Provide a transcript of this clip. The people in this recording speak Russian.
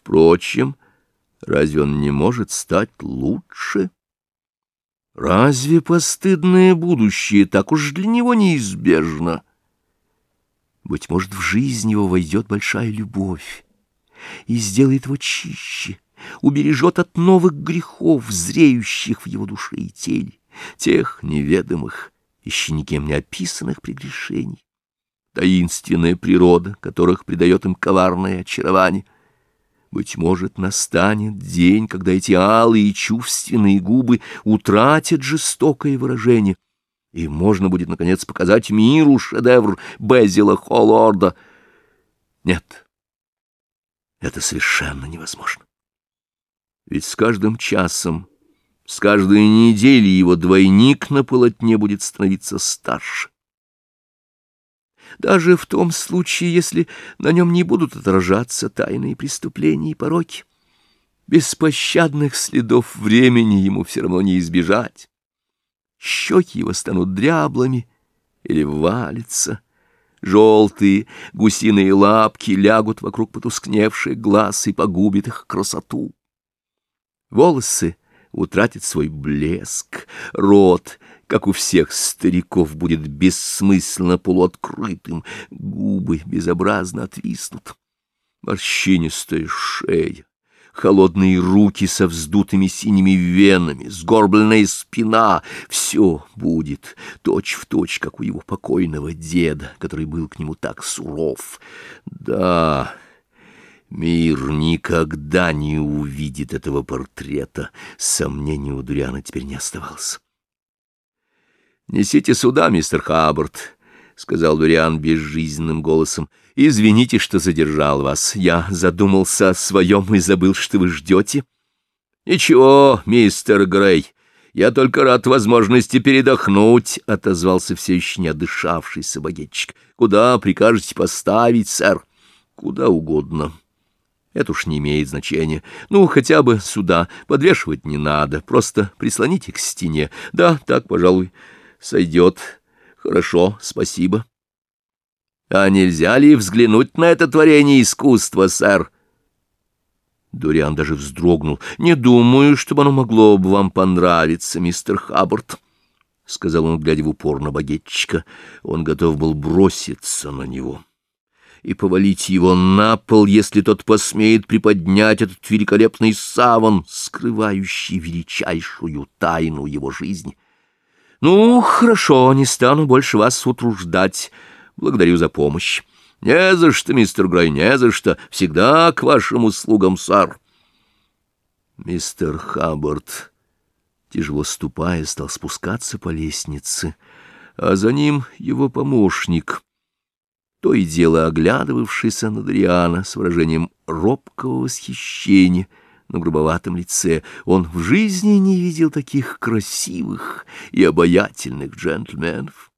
Впрочем, разве он не может стать лучше? Разве постыдное будущее так уж для него неизбежно? Быть может, в жизнь его войдет большая любовь и сделает его чище, убережет от новых грехов, зреющих в его душе и теле, тех неведомых, еще никем не описанных прегрешений. Таинственная природа, которых придает им коварное очарование — быть может, настанет день, когда эти алые чувственные губы утратят жестокое выражение, и можно будет, наконец, показать миру шедевр Безила Холлорда. Нет, это совершенно невозможно. Ведь с каждым часом, с каждой неделей его двойник на полотне будет становиться старше даже в том случае, если на нем не будут отражаться тайные преступления и пороки. Беспощадных следов времени ему все равно не избежать. Щеки его станут дряблыми или валятся. Желтые гусиные лапки лягут вокруг потускневших глаз и погубят их красоту. Волосы утратят свой блеск, рот как у всех стариков, будет бессмысленно полуоткрытым, губы безобразно отвиснут. Морщинистая шея, холодные руки со вздутыми синими венами, сгорбленная спина — все будет точь-в-точь, точь, как у его покойного деда, который был к нему так суров. Да... Мир никогда не увидит этого портрета. Сомнений у Дуриана теперь не оставалось. «Несите сюда, мистер Хаббард», — сказал Дуриан безжизненным голосом. «Извините, что задержал вас. Я задумался о своем и забыл, что вы ждете». «Ничего, мистер Грей, я только рад возможности передохнуть», — отозвался все еще не отдышавшийся багетчик. «Куда прикажете поставить, сэр?» «Куда угодно». Это уж не имеет значения. Ну, хотя бы сюда. Подвешивать не надо. Просто прислоните к стене. Да, так, пожалуй сойдет. Хорошо, спасибо. А нельзя ли взглянуть на это творение искусства, сэр? Дуриан даже вздрогнул. «Не думаю, чтобы оно могло бы вам понравиться, мистер Хаббард», — сказал он, глядя в упор на багетчика. Он готов был броситься на него и повалить его на пол, если тот посмеет приподнять этот великолепный саван, скрывающий величайшую тайну его жизни. «Ну, хорошо, не стану больше вас утруждать. Благодарю за помощь». «Не за что, мистер Грей, не за что. Всегда к вашим услугам, сэр». Мистер Хаббард, тяжело ступая, стал спускаться по лестнице, а за ним его помощник, то и дело оглядывавшийся на Дриана с выражением робкого восхищения — на грубоватом лице. Он в жизни не видел таких красивых и обаятельных джентльменов.